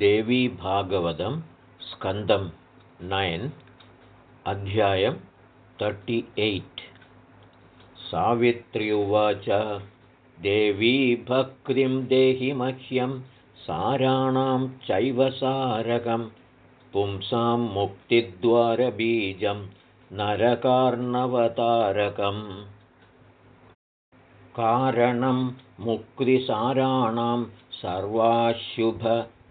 देवीभागवतं स्कन्दं नैन् अध्यायं thirty eight Savitri उवाच देवी भक्तिं देहि मह्यं साराणां चैव सारकं पुंसां मुक्तिद्वारबीजं नरकार्णवतारकम्। कारणं मुक्तिसाराणां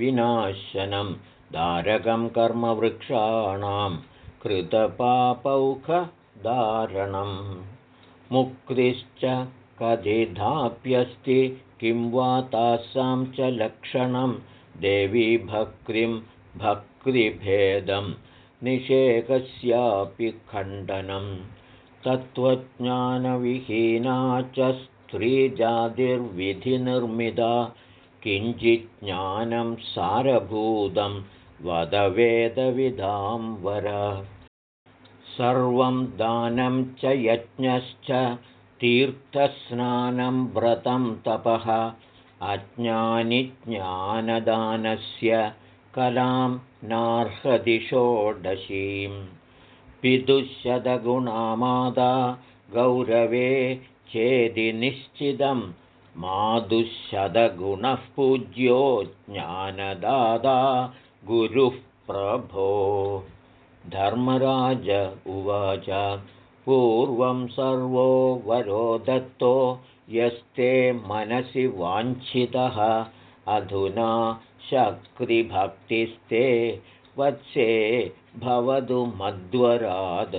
सर्वाशुभविनाशनं दारकं कर्मवृक्षाणां कृतपापौखदारणं। मुक्तिश्च कथिधाप्यस्ति किं वा तासां च लक्षणं देवी भक्तिं भक्तिभेदं निषेकस्यापि खण्डनं। तत्त्वज्ञानविहीना च स्त्रीजातिर्विधिनिर्मिता किञ्चिज्ज्ञानं सारभूतं वदवेदविधां वर। सर्वं दानं च यज्ञश्च तीर्थस्नानं व्रतं तपः। अज्ञानिज्ञानदानस्य कलां नार्हदिषोडशीं पितुशतगुणामादा गौरवे चेदि निश्चितं माधुशतगुणः पूज्यो ज्ञानदादा गुरुः प्रभो। धर्मराज उवाच पूर्वं सर्वो वरो दत्तो यस्ते मनसि वाञ्छितः अधुना शक्तिभक्तिस्ते वत्से भवतु मध्वराद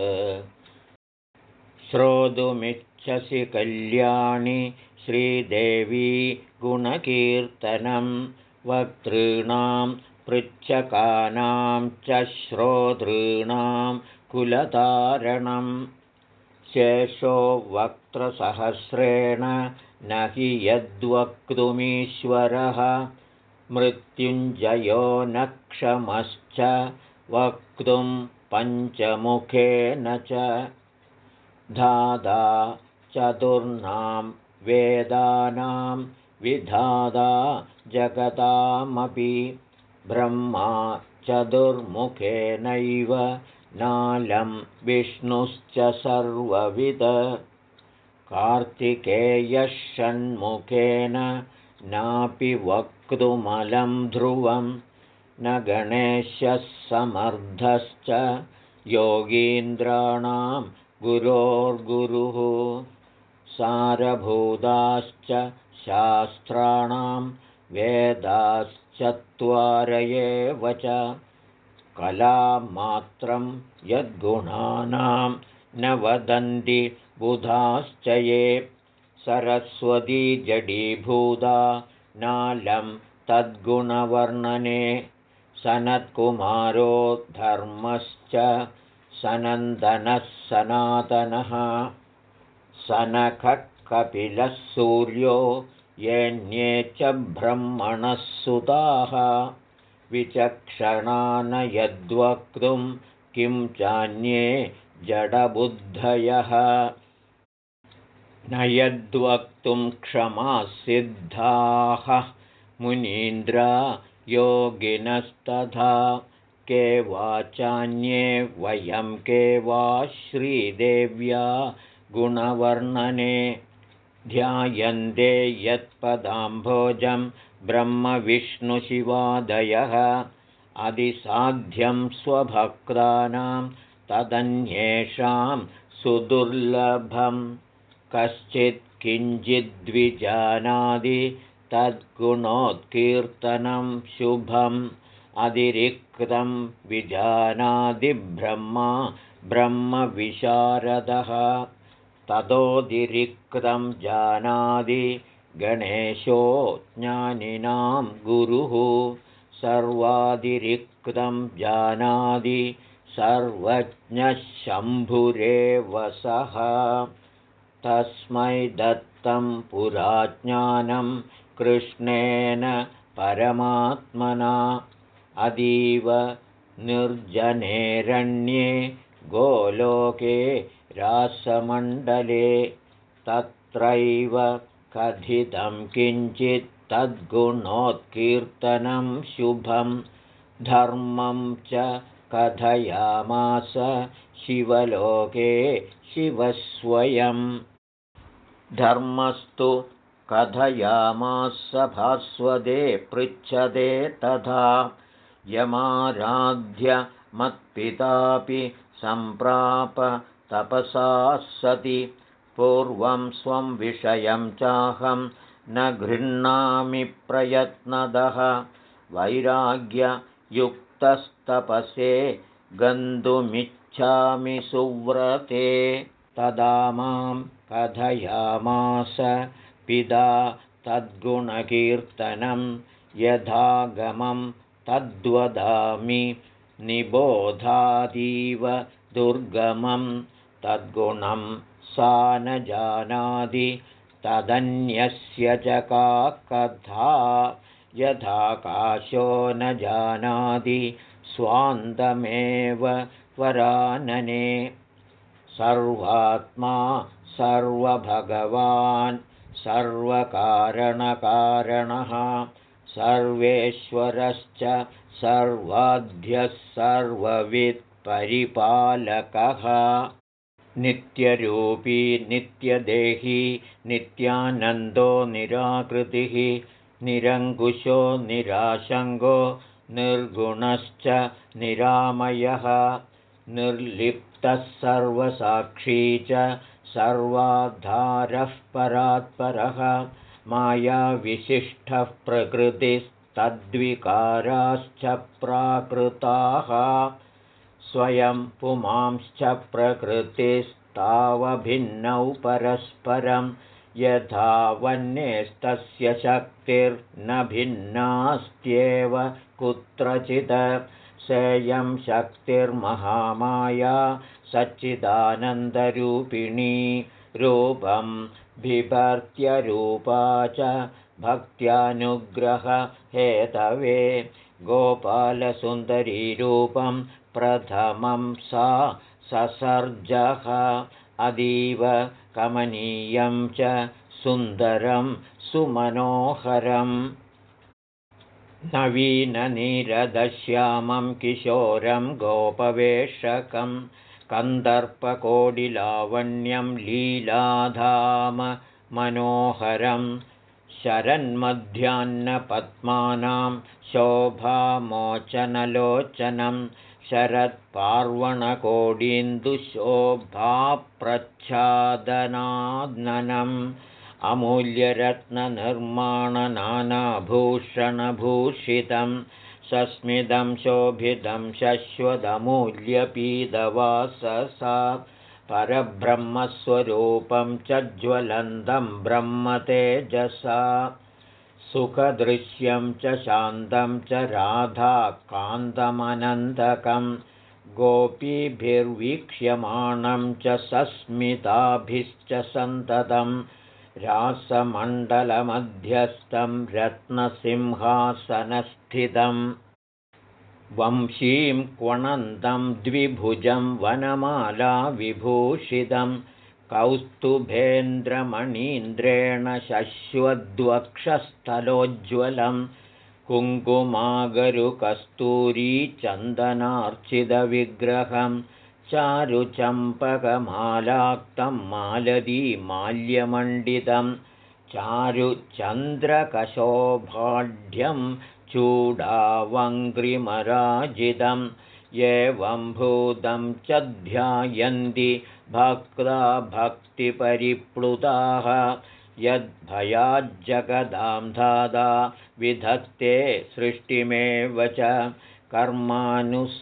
श्रोतुमिच्छसि कल्याणि श्रीदेवी गुणकीर्तनं वक्तॄणां पृच्छकानां च श्रोतॄणां कुलतारणं। शेषो वक्त्रसहस्रेण न हि यद्वक्तुमीश्वरः मृत्युञ्जयो न क्षमश्च वक्तुं पञ्चमुखेन च। धादा चतुर्णां वेदानां विधादा जगतामपि ब्रह्मा चतुर्मुखेनैव नालं विष्णुश्च सर्वविद। कार्तिकेयः षण्मुखेन नापि वक्तुमलं ध्रुवं न गणेशः समर्थश्च योगीन्द्राणां गुरोर्गुरुः सारभूताश्च शास्त्राणां वेदाश्चत्वार एव च कलामात्रं यद्गुणानां न वदन्ति बुधाश्च ये सरस्वती जडीभूता नालं तद्गुणवर्णने सनत्कुमारो धर्मश्च सनन्दनः सनातनः सनखः सूर्यो येन्ये च ब्रह्मणः सुताः। विचक्षणा न यद्वक्तुं किं चान्ये जडबुद्धयः। न यद्वक्तुं क्षमासिद्धाः मुनीन्द्रा योगिनस्तथा। के वाचान्ये वयं के वा श्रीदेव्या गुणवर्णने ध्यायन्ते यत्पदाम्भोजं ब्रह्मविष्णुशिवादयः अधिसाध्यं स्वभक्तानां तदन्येषां सुदुर्लभं। कश्चित् किञ्चिद्विजानादि तद्गुणोत्कीर्तनं शुभम्। अतिरिक्तं विजानादिब्रह्मा ब्रह्मविशारदः ततोऽतिरिक्तं जानाति गणेशो ज्ञानिनां गुरुः। सर्वातिरिक्तं जानाति सर्वज्ञशम्भुरेव सः। तस्मै दत्तं पुराज्ञानं कृष्णेन परमात्मना। अतीव निर्जनेरण्ये गोलोके रासमण्डले तत्रैव कथितं किञ्चित् तद्गुणोत्कीर्तनं शुभं धर्मं च कथयामास शिवलोके शिवस्वयं। धर्मस्तु कथयामास भास्वदे पृच्छदे तथा यमाराध्यमत्पितापि सम्प्राप तपसा सति। पूर्वं स्वं विषयं चाहं न गृह्णामि प्रयत्नदः। वैराग्ययुक्तस्तपसे गन्तुमिच्छामि सुव्रते। तदा मां कथयामास पिता तद्गुणकीर्तनं यथागमं तद्वदामि। निबोधातीव दुर्गमं तद्गुणं सा न जानाति तदन्यस्य च का कथा। यथाकाशो न जानाति स्वान्तमेव वरानने। सर्वात्मा सर्वभगवान् सर्वकारणकारणः। सर्वेश्वरश्च सर्वाध्यः सर्ववित्परिपालकः नित्यरूपी नित्यदेही नित्यानन्दो निराकृतिः निरङ्कुशो निराशङ्गो निर्गुणश्च निरामयः निर्लिप्तः सर्वसाक्षी च सर्वाधारः परात्परः मायाविशिष्टः प्रकृतिस्तद्विकाराश्च प्राकृताः स्वयं पुमांश्च प्रकृतिस्तावभिन्नौ परस्परं यथा वह्नेस्तस्य शक्तिर्न भिन्नास्त्येव कुत्रचित् सेयं शक्तिर्महामाया सच्चिदानन्दरूपिणी रूपं बिभर्त्यरूपा च भक्त्यानुग्ररहेतवे गोपालसुन्दरीरूपं प्रथमं सा ससर्जः अतीव कमनीयं च सुन्दरं सुमनोहरम्। नवीननिरदश्यामं किशोरं गोपवेशकं कन्दर्पकोडिलावण्यं लीलाधाम मनोहरं शरन्मध्याह्नपद्मानां शोभामोचनलोचनं शरत्पार्वणकोडीन्दुशोभाप्रच्छादनानम् अमूल्यरत्ननिर्माणनानाभूषणभूषितं सस्मितं शोभितं शश्वतमूल्यपीदवाससा। परब्रह्मस्वरूपं च ज्वलन्तं ब्रह्मतेजसा सुखदृश्यं च शान्तं च राधाकान्तमनन्दकं गोपीभिर्वीक्ष्यमाणं च सस्मिताभिश्च सन्ततं रासमण्डलमध्यस्थं रत्नसिंहासनस्थितम् वंशीं क्वणन्तं द्विभुजं वनमालाविभूषितं कौस्तुभेन्द्रमणीन्द्रेण शश्वद्वक्षस्थलोज्ज्वलं कुङ्कुमागरुकस्तूरीचन्दनार्चितविग्रहं चारुचम्पकमालाक्तं मालदीमाल्यमण्डितं चारुचन्द्रकशोभाढ्यं चूडावङ्घ्रिमराजितं एवं भूतं च ध्यायन्ति भक्ता भक्तिपरिप्लुताः यद्भयाज्जगदां धादा विधत्ते सृष्टिमेव च कर्मानुसाराल्लिखितं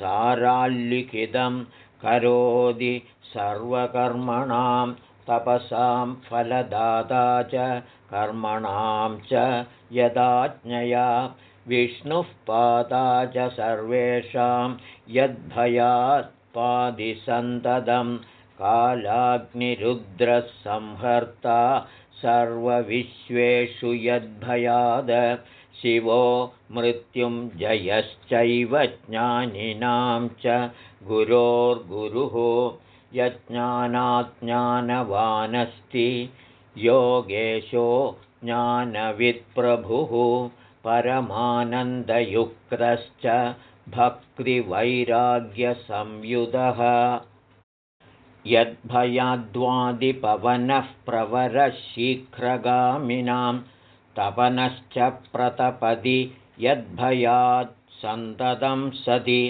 करोति सर्वकर्मणां तपसां फलदाता च कर्मणां च यदाज्ञया विष्णुः पादा च सर्वेषां यद्भयात् पादिसन्ततं कालाग्निरुद्रः संहर्ता सर्वविश्वेषु यद्भयाद शिवो मृत्युं जयश्चैव ज्ञानिनां च गुरोर्गुरुः यज्ञानाज्ञानवानस्ति योगेशो ज्ञानवित्प्रभुः परमानन्दयुक्तश्च भक्तिवैराग्यसंयुधः यद्भयाद्वादिपवनः प्रवरः शीघ्रगामिनां तपनश्च प्रतपदि यद्भयात् सन्ततं सति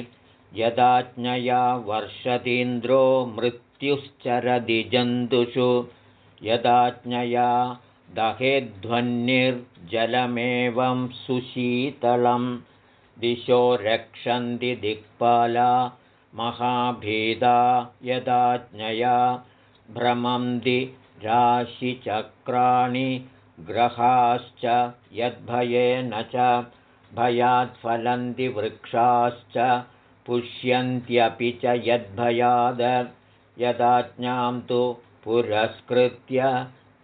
यदाज्ञया वर्षतीन्द्रो मृत्युश्चरदि जन्तुषु यदाज्ञया दहेध्वनिर्जलमेवं सुशीतलं दिशो रक्षन्ति दिक्पाला महाभेदा यदाज्ञया भ्रमन्ति राशिचक्राणि ग्रहाश्च यद्भयेन च भयात्फलन्ति वृक्षाश्च पुष्यन्त्यपि च यद्भयाद यदाज्ञां तु पुरस्कृत्य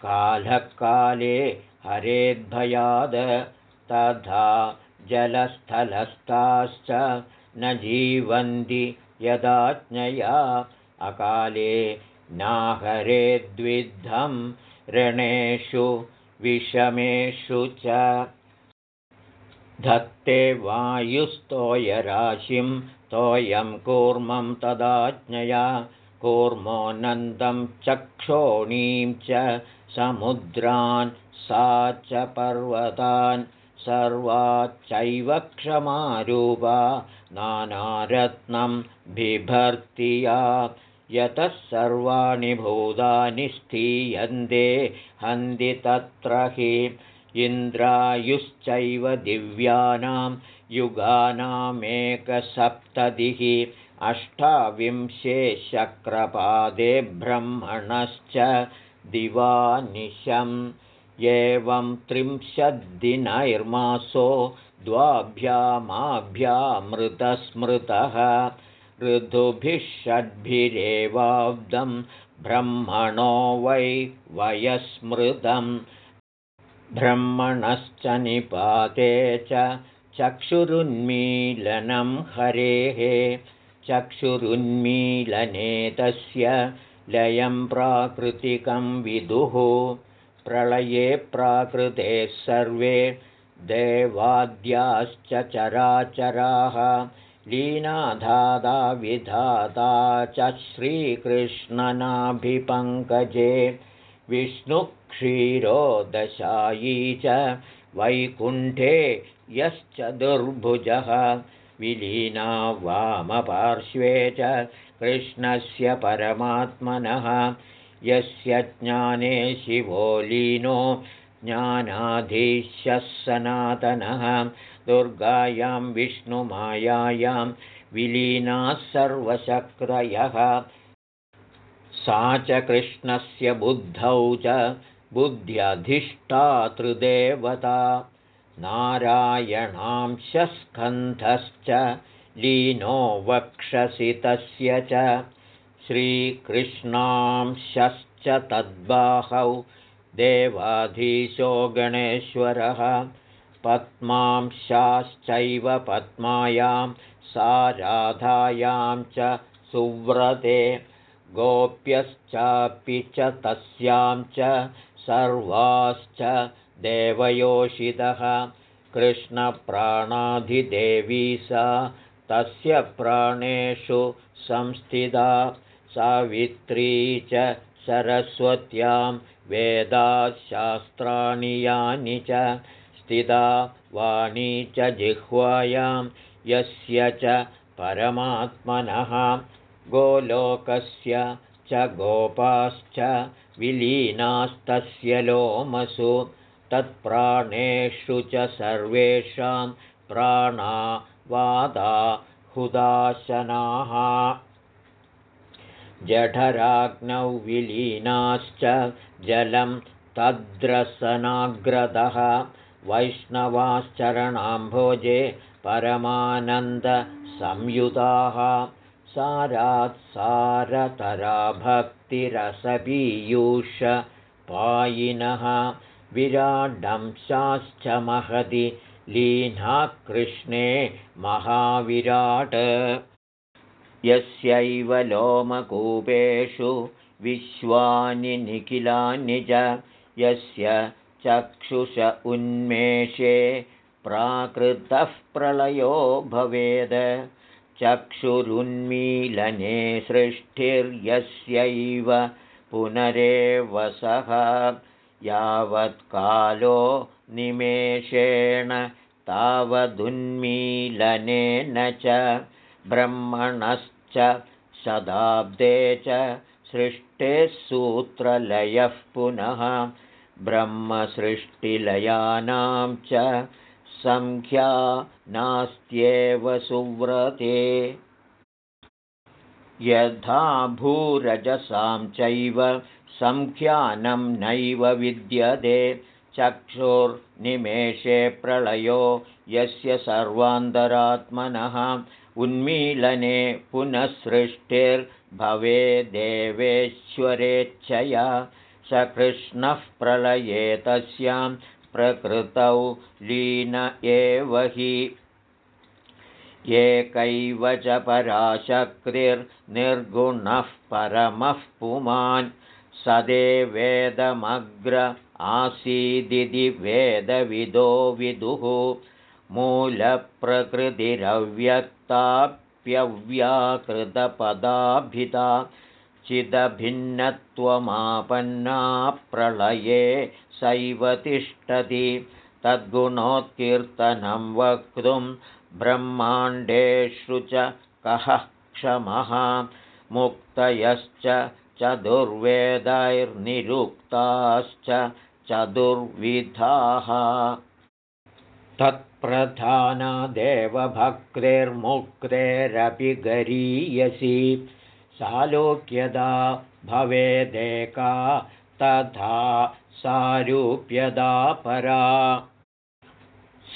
कालकाले हरेद्भयाद तथा जलस्थलस्थाश्च न जीवन्ति यदाज्ञया अकाले नाहरेद्विद्धं रणेषु विषमेषु च। धत्ते वायुस्तोयराशिं तोयं कूर्मं तदाज्ञया कूर्मोऽनन्दं चक्षोणीं च समुद्रान् सा च पर्वतान् सर्वाच्चैव क्षमारूपा नानारत्नं बिभर्तिया यतः सर्वाणि भूतानि स्थीयन्ते हन्ति तत्र हि इन्द्रायुश्चैव दिव्यानां युगानामेकसप्ततिः। अष्टाविंशे शक्रपादे ब्रह्मणश्च दिवानिशम् एवं त्रिंशद्दिनैर्मासो द्वाभ्यामाभ्यामृतस्मृतः ऋतुभिः षड्भिरेवाब्दं ब्रह्मणो वै वयस्मृतं। ब्रह्मणश्च निपाते च चक्षुरुन्मीलनं हरेः। चक्षुरुन्मीलने तस्य लयं प्राकृतिकं विदुः प्रलये प्राकृते सर्वे देवाद्याश्च चराचराः। लीनाधादा विधाता च श्रीकृष्णनाभिपङ्कजे। विष्णुक्षीरोदशायी च वैकुण्ठे यश्च दुर्भुजः। विलीना वामपार्श्वे च कृष्णस्य परमात्मनः यस्य ज्ञाने शिवो लीनो ज्ञानाधीशः सनातनः। दुर्गायां विष्णुमायां विलीनाः सर्वशक्रयः सा च कृष्णस्य बुद्धौ च बुद्ध्यधिष्ठातृदेवता नारायणांशस्कन्धश्च लीनो वक्षसि तस्य च श्रीकृष्णांशश्च तद्बाहौ देवाधीशो गणेश्वरः। पद्मांशाश्चैव पद्मायां साराधायां च सुव्रते। गोप्यश्चापि च तस्यां च सर्वाश्च देवयोषितः। कृष्णप्राणाधिदेवी सा तस्य प्राणेषु संस्थिता सावित्री च सरस्वत्यां वेदाशास्त्राणि यानि च स्थिता वाणी च जिह्वायां यस्य च परमात्मनः गोलोकस्य च गोपाश्च विलीनास्तस्य लोमसु तत्प्राणेषु च सर्वेषां प्राणा वादा हुदाशनाः जठराग्नौ विलीनाश्च जलं तद्रसनाग्रदः वैष्णवाश्चरणाम्भोजे परमानन्दसंयुताः सारात्सारतरा भक्तिरसपीयूषपायिनः विराडंशाश्च महति लीना कृष्णे महाविराट् यस्यैव लोमकूपेषु विश्वानि निखिलानि च यस्य चक्षुष उन्मेषे प्राकृतः प्रलयो भवेद। चक्षुरुन्मीलने सृष्टिर्यस्यैव पुनरेवसः यावत्कालो निमेषेण तावदुन्मीलनेन च ब्रह्मणश्च शताब्दे च सृष्टेः सूत्रलयः पुनः ब्रह्मसृष्टिलयानां च सङ्ख्या नास्त्येव सुव्रते। यथा भूरजसां चैव सङ्ख्यानं नैव विद्यते चक्षुर्निमेषे प्रलयो यस्य सर्वान्तरात्मनः उन्मीलने पुनः सृष्टिर्भवे देवेश्वरेच्छया स प्रलये तस्यां प्रकृतौ लीन एव हि। एकैव च पराशक्तिर्निर्गुणः परमः पुमान्। सदे वेदमग्र आसीदिति वेदविदो विदुः मूलप्रकृतिरव्यक्ताप्यव्याकृतपदाभिधा चिदभिन्नत्वमापन्ना प्रलये सैव तिष्ठति। तद्गुणोत्कीर्तनं वक्तुं ब्रह्माण्डेषु च कः क्षमः? मुक्तयश्च चतुर्वेदैर्निरुक्ताश्च चतुर्विधाः तत्प्रधानादेवभक्तिर्मुक्तेरपि गरीयसि सालोक्यदा भवेदेका तथा सारूप्यदा परा।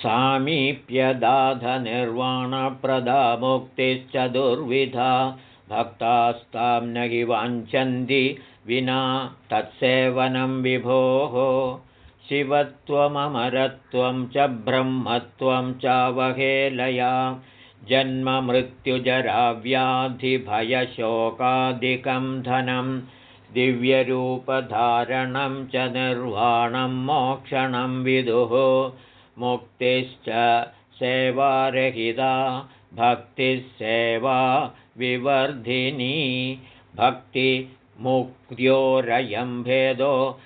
सामीप्यदाधनिर्वाणप्रदा मुक्तिश्चतुर्विधा भक्तास्तां न हि वाञ्छन्ति विना तत्सेवनं विभोः शिवत्वममरत्वं च ब्रह्मत्वं चावहेलया। जन्ममृत्युजराव्याधिभयशोकादिकं धनं दिव्यरूपधारणं च निर्वाणं मोक्षणं विदुः मुक्तिश्च सेवारहिता भक्तिसेवा विवर्धिनी भक्तिमुक्त्योरयं भेदो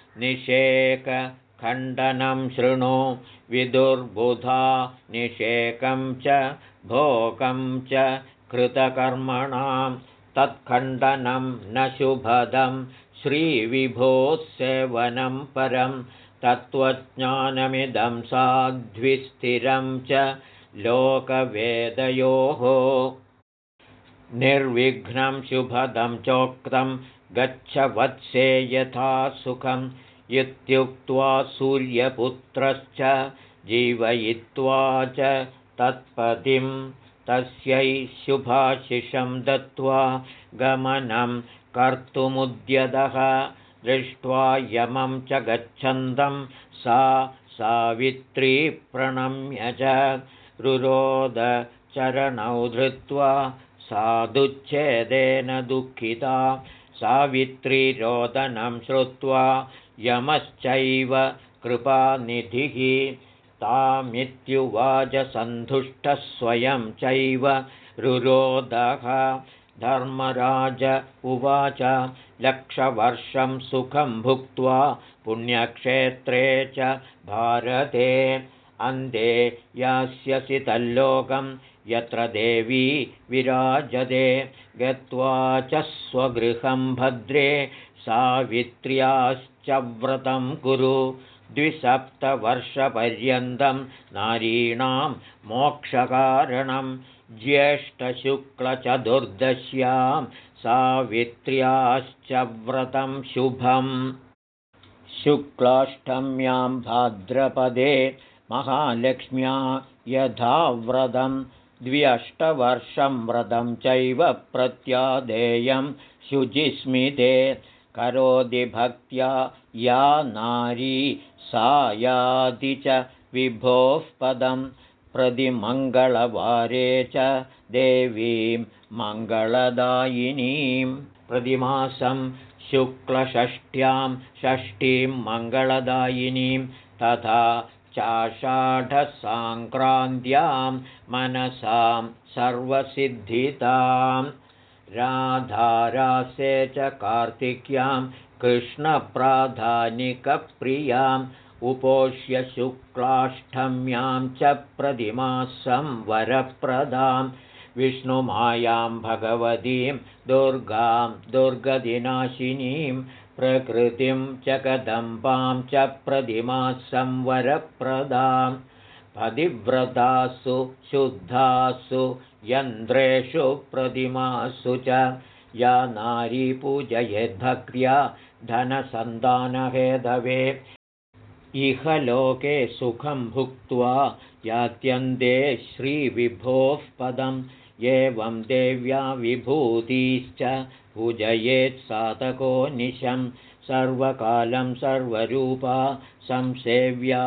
निषेकखण्डनं शृणु विदुर्बुधा निषेकं च भोगं च कृतकर्मणां तत्खण्डनं न शुभदं श्रीविभोः सेवनं परं तत्त्वज्ञानमिदं साध्विस्थिरं च लोकवेदयोः। निर्विघ्नं शुभदं चोक्तं गच्छ वत्से यथा सुखम् इत्युक्त्वा सूर्यपुत्रश्च जीवयित्वा च तत्पतिं तस्यै शुभाशिषं दत्त्वा गमनं कर्तुमुद्यतः दृष्ट्वा यमं च गच्छन्तं सा सावित्री प्रणम्य च रुरोदचरणौ धृत्वा साधुच्छेदेन दुःखिता सावित्रीरोदनं श्रुत्वा यमश्चैव कृपानिधिः तामित्युवाचसन्धुष्टः स्वयं चैव रुरोदः। धर्मराज उवाच लक्षवर्षं सुखं भुक्त्वा पुण्यक्षेत्रे च भारते। अन्ते यास्यसि तल्लोकं यत्र देवी विराजते। गत्वा च स्वगृहं भद्रे सावित्र्याश्च व्रतं कुरु द्विसप्तवर्षपर्यन्तं नारीणां मोक्षकारणं ज्येष्ठशुक्लचतुर्दश्यां सावित्र्याश्च व्रतं शुभम्। शुक्लाष्टम्यां भाद्रपदे महालक्ष्म्या यथा व्रतं द्व्यष्टवर्षं व्रतं चैव प्रत्यादेयं शुचिस्मिते करोति भक्त्या या नारी सा याति च विभोः पदं प्रतिमङ्गलवारे च देवीं मङ्गलदायिनीं प्रतिमासं शुक्लषष्ट्यां षष्ठीं मङ्गलदायिनीं तथा चाषाढसाङ्क्रान्त्यां मनसां सर्वसिद्धितां राधारासे च कार्तिक्यां कृष्णप्राधानिकप्रियाम् उपोष्य शुक्लाष्टम्यां च प्रतिमासं वरप्रदां विष्णुमायां भगवतीं दुर्गां दुर्गदिनाशिनीं प्रकृतिं च कदम्बां च प्रतिमासं वरप्रदां पतिव्रतासु शुद्धासु यन्त्रेषु प्रतिमासु च या नारी पूजयेद्भक्त्या धनसन्तानहेदवे इह लोके सुखं भुक्त्वा यात्यन्ते श्रीविभोः पदम् एवं देव्या विभूतिश्च पूजयेत् सातको निशं सर्वकालं सर्वरूपा संसेव्या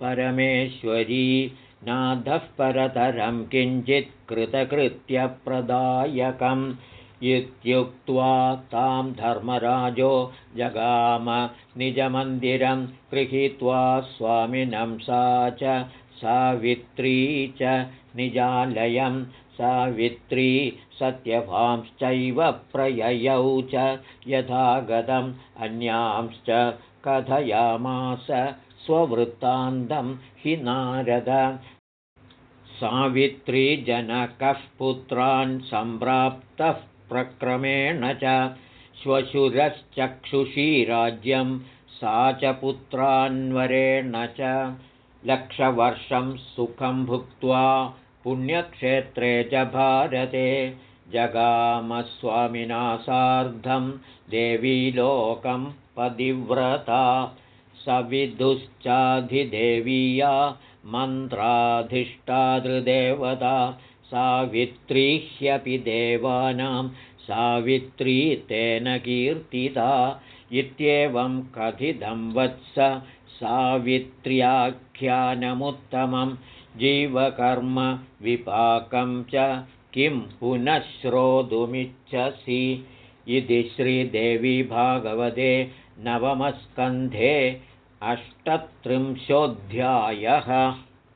परमेश्वरी नाथः परतरं किञ्चित् कृतकृत्यप्रदायकम् इत्युक्त्वा तां धर्मराजो जगाम निजमन्दिरं गृहीत्वा स्वामिनं सा च सावित्री च निजालयं। सावित्री सत्यभांश्चैव प्रययौ च यथागतम् अन्यांश्च कथयामास स्ववृत्तान्तं हि नारद। सावित्रीजनकः पुत्रान् सम्प्राप्तः प्रक्रमेण च श्वशुरश्चक्षुषी राज्यं सा च पुत्रान्वरेण च। लक्षवर्षं सुखं भुक्त्वा पुण्यक्षेत्रे च भारते। जगामस्वामिना सार्धं देवीलोकं पदिव्रता सविदुश्चाधिदेवीया मन्त्राधिष्ठादृदेवता सावित्री ह्यपि देवानां सावित्री तेन कीर्तिता इत्येवं कथितं वत्स सावित्र्याख्यानमुत्तमं जीवकर्मविपाकं च किं पुनः श्रोतुमिच्छसि इति श्रीदेवी भागवते नवमस्कन्धे अष्टत्रिंशोऽध्यायः